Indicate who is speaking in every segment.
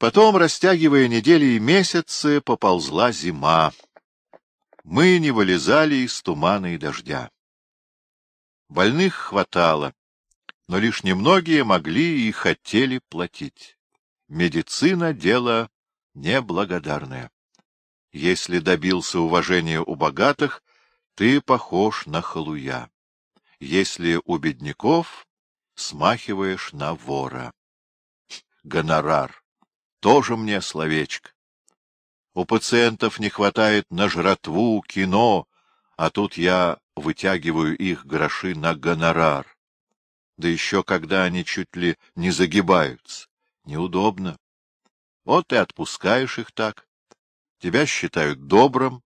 Speaker 1: Потом, растягивая недели и месяцы, поползла зима. Мы не вылезали из тумана и дождя. Больных хватало, но лишь немногие могли и хотели платить. Медицина — дело неблагодарное. Если добился уважения у богатых, ты похож на халуя. Если у бедняков, смахиваешь на вора. Гонорар. Тоже мне словечко. У пациентов не хватает на жратву, кино, а тут я вытягиваю их гроши на гонорар. Да еще когда они чуть ли не загибаются. Неудобно. Вот и отпускаешь их так. Тебя считают добрым,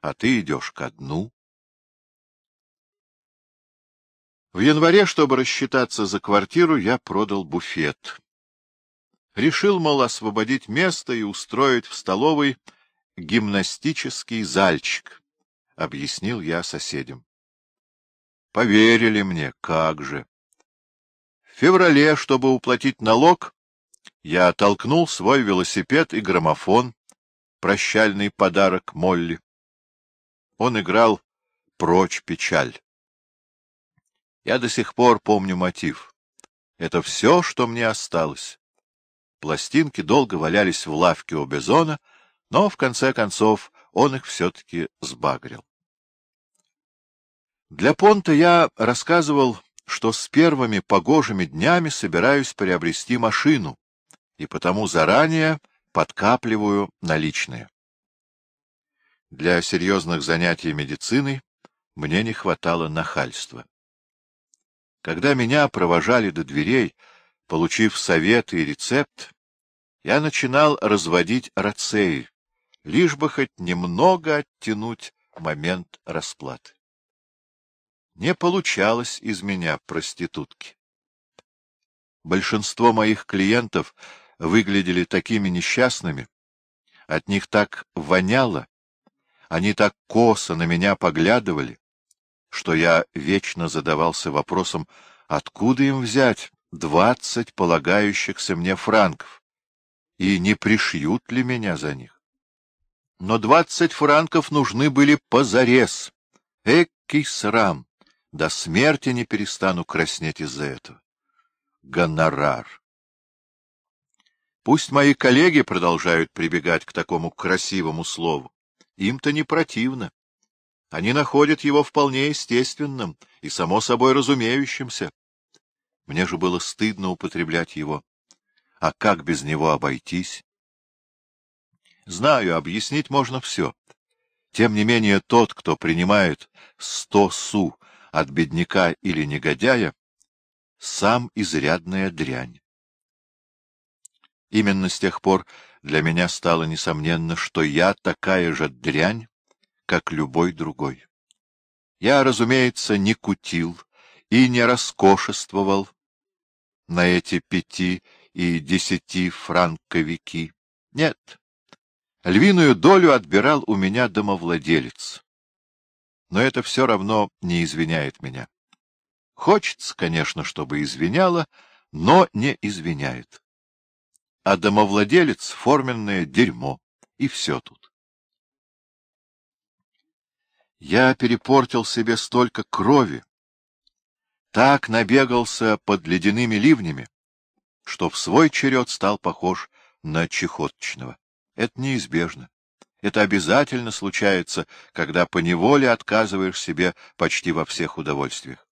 Speaker 1: а ты идешь ко дну. В январе, чтобы рассчитаться за квартиру, я продал буфет. Решил, мол, освободить место и устроить в столовой гимнастический зальчик, — объяснил я соседям. Поверили мне, как же. В феврале, чтобы уплатить налог, я толкнул свой велосипед и граммофон, прощальный подарок Молли. Он играл «Прочь печаль». Я до сих пор помню мотив. Это все, что мне осталось. Пластинки долго валялись в лавке у Безона, но, в конце концов, он их все-таки сбагрил. Для Понта я рассказывал, что с первыми погожими днями собираюсь приобрести машину, и потому заранее подкапливаю наличные. Для серьезных занятий медициной мне не хватало нахальства. Когда меня провожали до дверей, получив советы и рецепт, я начинал разводить рацеи, лишь бы хоть немного оттянуть момент расплаты. Не получалось из меня проститутки. Большинство моих клиентов выглядели такими несчастными, от них так воняло, они так косо на меня поглядывали, что я вечно задавался вопросом, откуда им взять двадцать полагающихся мне франков, и не пришьют ли меня за них. Но двадцать франков нужны были позарез. Экий срам! До смерти не перестану краснеть из-за этого. Гонорар. Пусть мои коллеги продолжают прибегать к такому красивому слову. Им-то не противно. Они находят его вполне естественным и само собой разумеющимся. Мне же было стыдно употреблять его. А как без него обойтись? Знаю, объяснить можно все. Тем не менее, тот, кто принимает сто су от бедняка или негодяя, сам изрядная дрянь. Именно с тех пор для меня стало несомненно, что я такая же дрянь, как любой другой. Я, разумеется, не кутил и не роскошествовал на эти пяти и десяти франковики. Нет, львиную долю отбирал у меня домовладелец. Но это все равно не извиняет меня. Хочется, конечно, чтобы извиняла, но не извиняет. А домовладелец — форменное дерьмо, и все тут. Я перепортил себе столько крови, так набегался под ледяными ливнями, что в свой черед стал похож на чехоточного. Это неизбежно. Это обязательно случается, когда поневоле отказываешь себе почти во всех удовольствиях.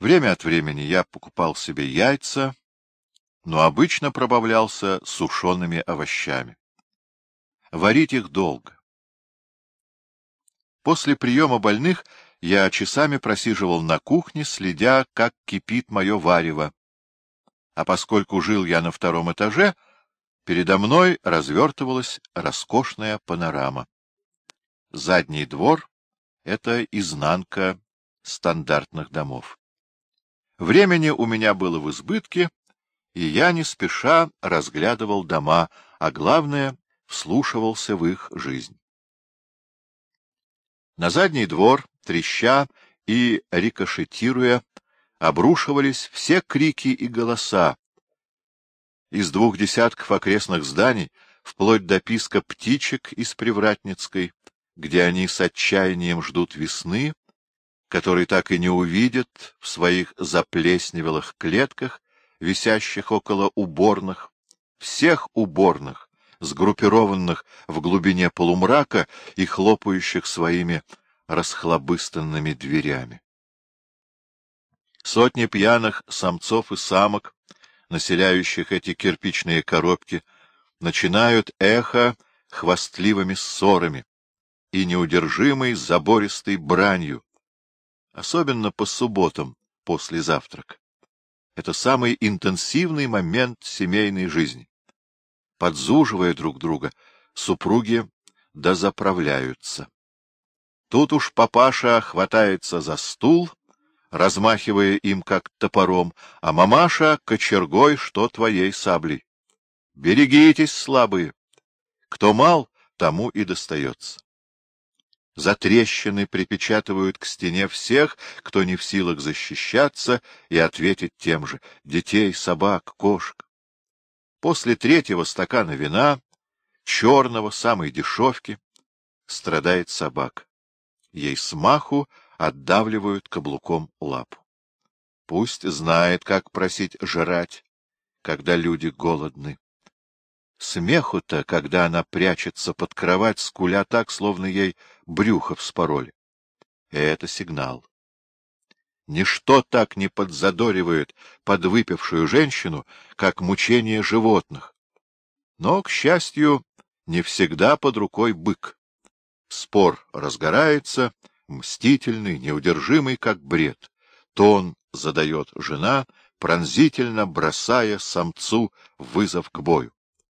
Speaker 1: Время от времени я покупал себе яйца, но обычно пробавлялся сушеными овощами. Варить их долго. После приема больных я часами просиживал на кухне, следя, как кипит мое варево. А поскольку жил я на втором этаже, передо мной развертывалась роскошная панорама. Задний двор — это изнанка стандартных домов. Времени у меня было в избытке, и я не спеша разглядывал дома, а главное — вслушивался в их жизнь. На задний двор, треща и рикошетируя, обрушивались все крики и голоса. из двух десятков окрестных зданий, вплоть до писка птичек из Привратницкой, где они с отчаянием ждут весны, который так и не увидят в своих заплесневелых клетках, висящих около уборных, всех уборных, сгруппированных в глубине полумрака и хлопающих своими расхлобыстанными дверями. Сотни пьяных самцов и самок, населяющих эти кирпичные коробки, начинают эхо хвастливыми ссорами и неудержимой забористой бранью, особенно по субботам после завтрака. Это самый интенсивный момент семейной жизни. Подзуживая друг друга, супруги дозаправляются. Тут уж папаша хватается за стул, размахивая им как топором, а мамаша — кочергой, что твоей саблей. Берегитесь, слабые! Кто мал, тому и достается. За трещины припечатывают к стене всех, кто не в силах защищаться и ответить тем же — детей, собак, кошек. После третьего стакана вина, черного, самой дешевки, страдает собака. Ей смаху отдавливают каблуком лапу. Пусть знает, как просить жрать, когда люди голодны. Смеху-то, когда она прячется под кровать, скуля так, словно ей брюхо вспороли. Это сигнал. Ничто так не подзадоривает подвыпившую женщину, как мучение животных. Но, к счастью, не всегда под рукой бык. Спор разгорается, мстительный, неудержимый, как бред. Тон задает жена, пронзительно бросая самцу вызов к бою.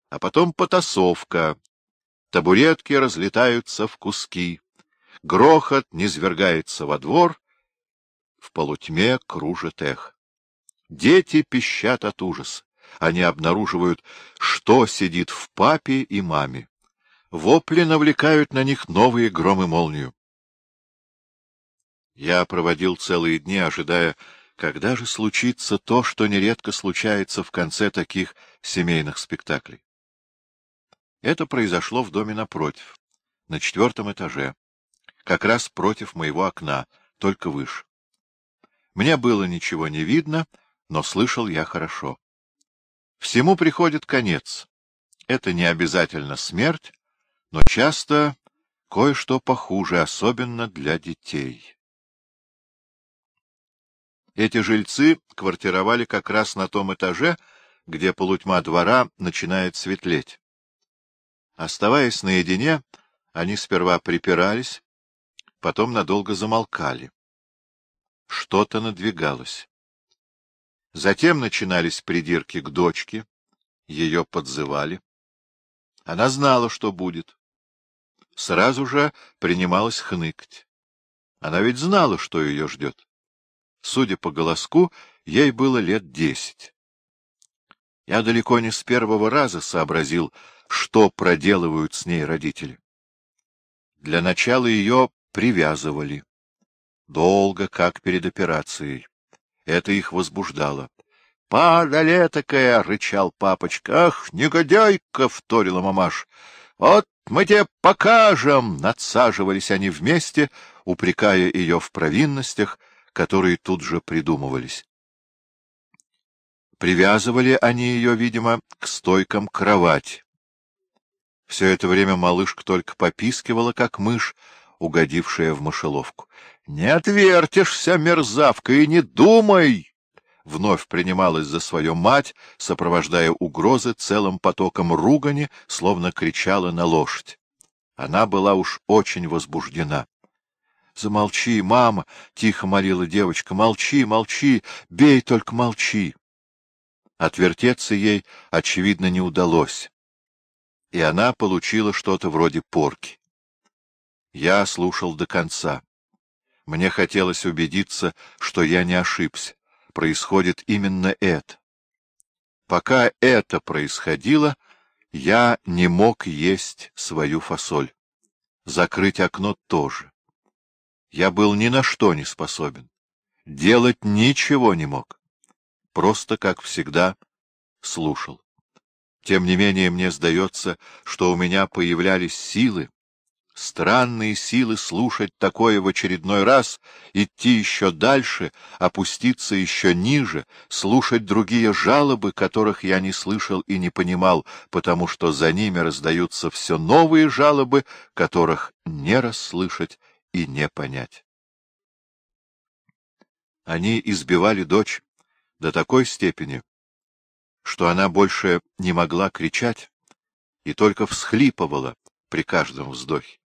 Speaker 1: А потом потасовка. Табуретки разлетаются в куски. Грохот низвергается во двор. В полутьме кружит эх. Дети пищат от ужаса. Они обнаруживают, что сидит в папе и маме. Вопли навлекают на них новые громы молнию. Я проводил целые дни, ожидая, когда же случится то, что нередко случается в конце таких семейных спектаклей. Это произошло в доме напротив, на четвертом этаже, как раз против моего окна, только выше. Мне было ничего не видно, но слышал я хорошо. Всему приходит конец. Это не обязательно смерть, но часто кое-что похуже, особенно для детей. Эти жильцы квартировали как раз на том этаже, где полутьма двора начинает светлеть. Оставаясь наедине, они сперва припирались, потом надолго замолкали. Что-то надвигалось. Затем начинались придирки к дочке, ее подзывали. Она знала, что будет. Сразу же принималась хныкать. Она ведь знала, что ее ждет. Судя по голоску, ей было лет десять. Я далеко не с первого раза сообразил, что проделывают с ней родители. Для начала ее привязывали. Долго, как перед операцией. Это их возбуждало. — Падале такая! — рычал папочка. — Ах, негодяйка! — вторила мамаш. — Вот мы тебе покажем! — надсаживались они вместе, упрекая ее в провинностях, которые тут же придумывались. Привязывали они ее, видимо, к стойкам кровати. Все это время малышка только попискивала, как мышь, угодившая в мышеловку. — Не отвертишься, мерзавка, и не думай! Вновь принималась за свою мать, сопровождая угрозы целым потоком ругани, словно кричала на лошадь. Она была уж очень возбуждена. — Замолчи, мама! — тихо молила девочка. — Молчи, молчи! Бей, только молчи! Отвертеться ей, очевидно, не удалось, и она получила что-то вроде порки. Я слушал до конца. Мне хотелось убедиться, что я не ошибся. Происходит именно это. Пока это происходило, я не мог есть свою фасоль. Закрыть окно тоже. Я был ни на что не способен. Делать ничего не мог. Просто, как всегда, слушал. Тем не менее, мне сдается, что у меня появлялись силы, странные силы слушать такое в очередной раз, идти еще дальше, опуститься еще ниже, слушать другие жалобы, которых я не слышал и не понимал, потому что за ними раздаются все новые жалобы, которых не расслышать и не понять. Они избивали дочь до такой степени, что она больше не могла кричать и только всхлипывала при каждом вздохе.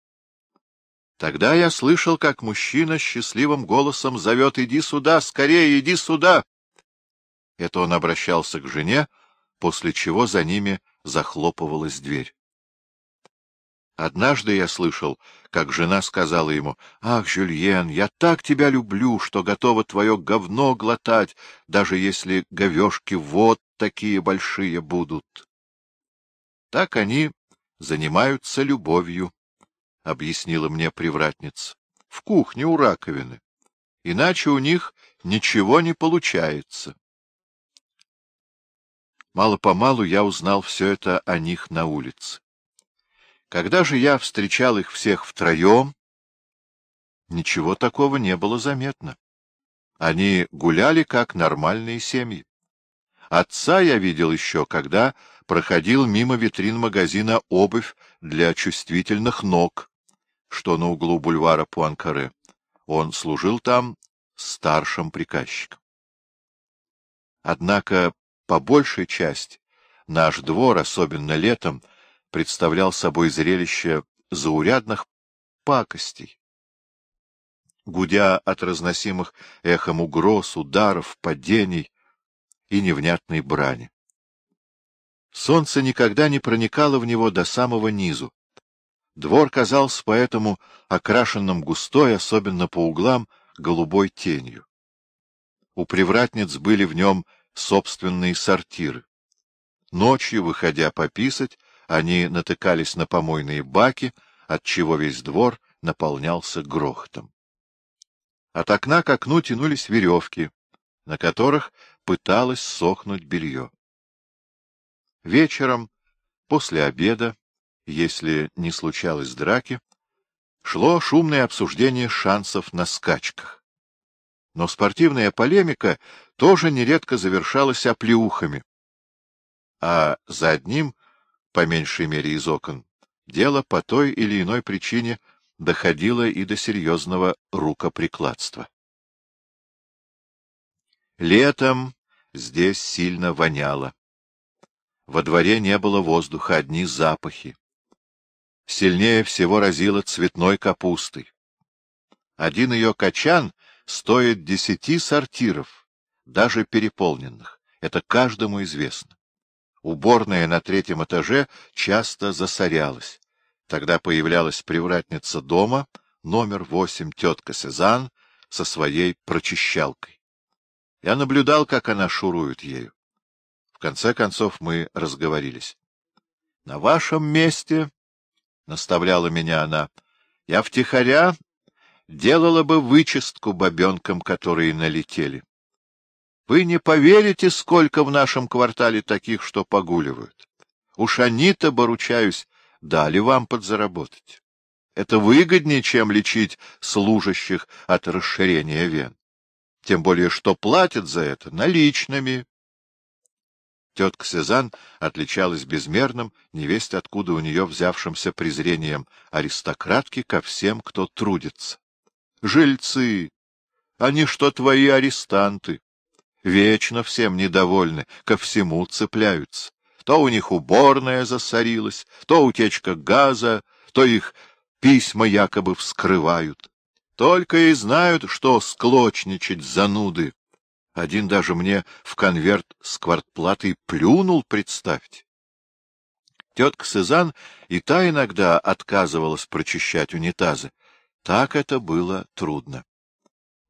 Speaker 1: Тогда я слышал, как мужчина счастливым голосом зовет «Иди сюда, скорее, иди сюда!» Это он обращался к жене, после чего за ними захлопывалась дверь. Однажды я слышал, как жена сказала ему, «Ах, Жюльен, я так тебя люблю, что готова твое говно глотать, даже если говешки вот такие большие будут». Так они занимаются любовью, — объяснила мне привратница, — в кухне у раковины. Иначе у них ничего не получается. Мало-помалу я узнал все это о них на улице. Когда же я встречал их всех втроем, ничего такого не было заметно. Они гуляли, как нормальные семьи. Отца я видел еще, когда проходил мимо витрин магазина обувь для чувствительных ног, что на углу бульвара Пуанкаре. Он служил там старшим приказчиком. Однако, по большей части, наш двор, особенно летом, представлял собой зрелище заурядных пакостей. Гудя от разносимых эхом угроз, ударов, падений и невнятной брани. Солнце никогда не проникало в него до самого низу. Двор казался поэтому окрашенным густой, особенно по углам, голубой тенью. У привратниц были в нем собственные сортиры. Ночью, выходя пописать, они натыкались на помойные баки, отчего весь двор наполнялся грохотом. От окна к окну тянулись веревки, на которых пыталось сохнуть белье. Вечером, после обеда, если не случалось драки, шло шумное обсуждение шансов на скачках. Но спортивная полемика тоже нередко завершалась оплеухами, а за одним по меньшей мере из окон, дело по той или иной причине доходило и до серьезного рукоприкладства. Летом здесь сильно воняло. Во дворе не было воздуха, одни запахи. Сильнее всего разило цветной капустой. Один ее качан стоит десяти сортиров, даже переполненных. Это каждому известно. Уборная на третьем этаже часто засорялась. Тогда появлялась привратница дома, номер восемь, тетка Сезанн, со своей прочищалкой. Я наблюдал, как она шурует ею. В конце концов мы разговорились. — На вашем месте, — наставляла меня она, — я втихаря делала бы вычистку бабенкам, которые налетели. Вы не поверите, сколько в нашем квартале таких, что погуливают. Уж они-то, поручаюсь, дали вам подзаработать. Это выгоднее, чем лечить служащих от расширения вен. Тем более, что платят за это наличными. Тетка Сезанн отличалась безмерным, невесть откуда у нее взявшимся презрением аристократки ко всем, кто трудится. Жильцы! Они что, твои арестанты? Вечно всем недовольны, ко всему цепляются. То у них уборная засорилась, то утечка газа, то их письма якобы вскрывают. Только и знают, что склочничать зануды. Один даже мне в конверт с квартплатой плюнул, представьте. Тетка Сезан и та иногда отказывалась прочищать унитазы. Так это было трудно.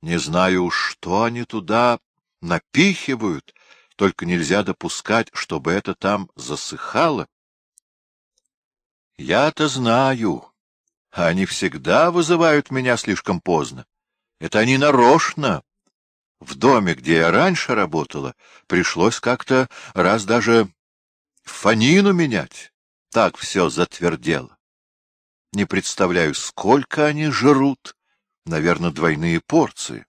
Speaker 1: Не знаю что они туда напихивают, только нельзя допускать, чтобы это там засыхало. Я-то знаю. Они всегда вызывают меня слишком поздно. Это они нарочно. В доме, где я раньше работала, пришлось как-то раз даже фанину менять. Так все затвердело. Не представляю, сколько они жрут. Наверное, двойные порции.